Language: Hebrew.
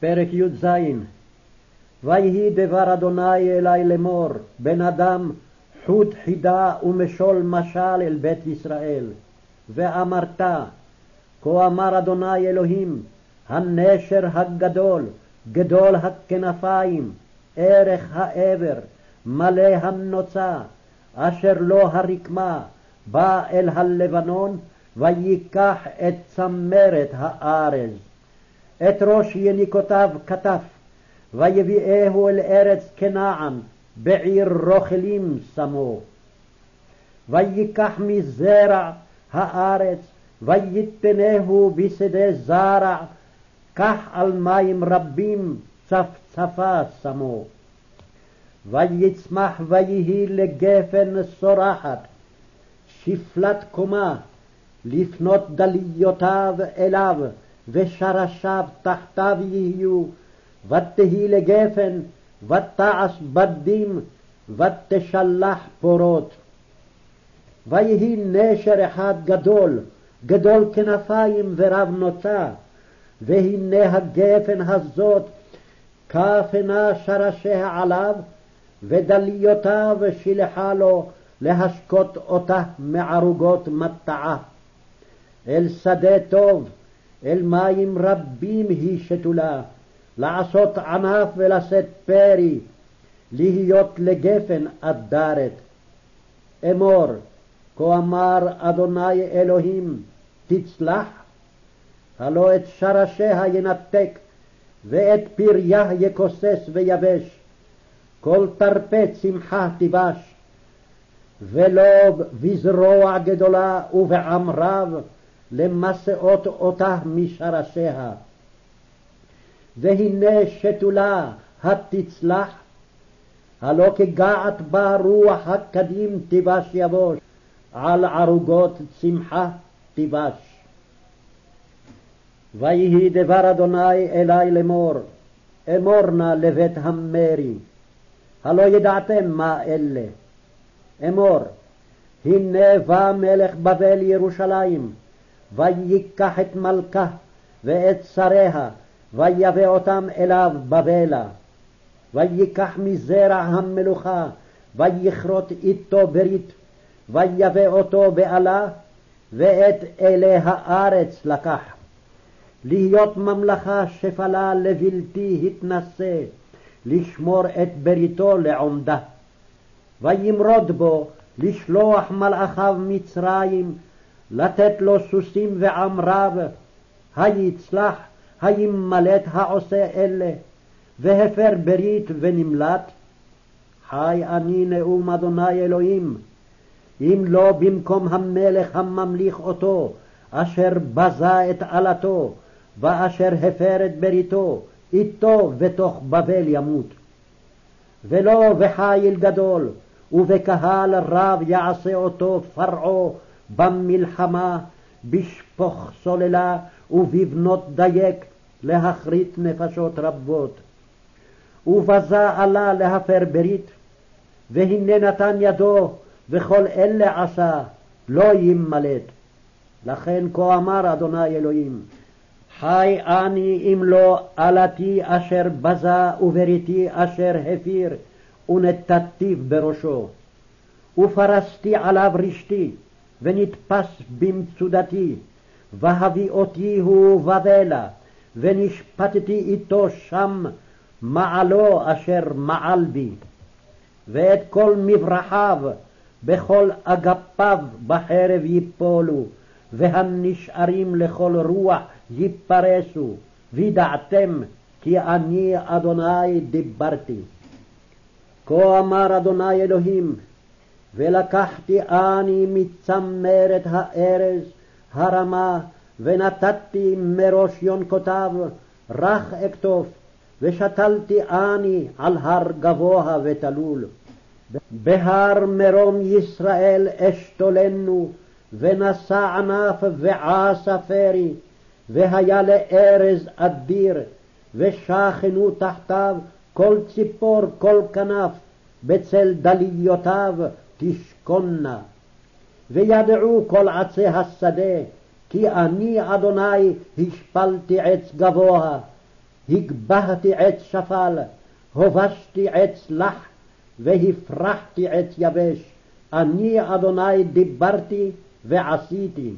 פרק י"ז ויהי דבר אדוני אלי לאמור, בן אדם, חוט חידה ומשול משל אל בית ישראל. ואמרת, כה אמר אדוני אלוהים, הנשר הגדול, גדול הכנפיים, ערך העבר, מלא הנוצה, אשר לו הרקמה, בא אל הלבנון, ויקח את צמרת הארז. את ראש יניקותיו כתף, ויביאהו אל ארץ כנען, בעיר רוכלים שמו. ויקח מזרע הארץ, ויתנהו בשדה זרע, קח על מים רבים צפצפה שמו. ויצמח ויהי לגפן סורחת, שפלת קומה, לפנות דליותיו אליו, ושרשיו תחתיו יהיו, ותהי לגפן, ותעש בדים, ותשלח פורות. ויהי נשר אחד גדול, גדול כנפיים ורב נוצה, והנה הגפן הזאת כפנה שרשיה עליו, ודליותיו שילחה לו להשקות אותה מערוגות מטעה. אל שדה טוב, אל מים רבים היא שתולה, לעשות ענף ולשאת פרי, להיות לגפן אדרת. אמור, כה אמר אדוני אלוהים, תצלח, הלא את שרשיה ינתק, ואת פריה יכוסס ויבש, כל תרפה צמחה תיבש, ולא בזרוע גדולה ובעם רב, למסעות אותה משרשיה. והנה שתולה התצלח, הלא כגעת בה רוח הקדים תיבש יבוש, על ערוגות צמחה תיבש. ויהי דבר אדוני אלי לאמור, אמור נא לבית המרי, הלא ידעתם מה אלה. אמור, הנה בא מלך בבל ירושלים, ויקח את מלכה ואת שריה, ויבא אותם אליו בבלה. ויקח מזרע המלוכה, ויכרות איתו ברית, ויבא אותו בעלה, ואת אלי הארץ לקח. להיות ממלכה שפלה לבלתי התנשא, לשמור את בריתו לעומדה. וימרוד בו לשלוח מלאכיו מצרים, לתת לו סוסים ועם רב, היצלח, הימלט העושה אלה, והפר ברית ונמלט. חי אני נאום אדוני אלוהים, אם לא במקום המלך הממליך אותו, אשר בזה את עלתו, ואשר הפר את בריתו, איתו בתוך בבל ימות. ולא בחיל גדול, ובקהל רב יעשה אותו פרעה במלחמה, בשפוך סוללה ובבנות דייק, להכרית נפשות רבות. ובזה עלה להפר ברית, והנה נתן ידו, וכל אלה עשה, לא ימלט. לכן כה אמר אדוני אלוהים, חי אני אם לא עלתי אשר בזה ובריתי אשר הפיר, ונתתיו בראשו. ופרסתי עליו רשתי, ונתפס במצודתי, והביאותי הוא בבלה, ונשפטתי איתו שם מעלו אשר מעל בי, ואת כל מברחיו בכל אגפיו בחרב יפולו, והנשארים לכל רוח יפרסו, וידעתם כי אני אדוני דיברתי. כה אמר אדוני אלוהים, ולקחתי אני מצמרת הארז הרמה, ונתתי מראש יונקותיו רך אקטוף, ושתלתי אני על הר גבוה ותלול. בהר מרום ישראל אשתולנו, ונשא ענף ועשה פרי, והיה לארז אדיר, ושכנו תחתיו כל ציפור, כל כנף, בצל דליותיו תשכונה. וידעו כל עצי השדה, כי אני אדוני השפלתי עץ גבוה, הגבהתי עץ שפל, הובשתי עץ לח, והפרחתי עץ יבש. אני אדוני דיברתי ועשיתי.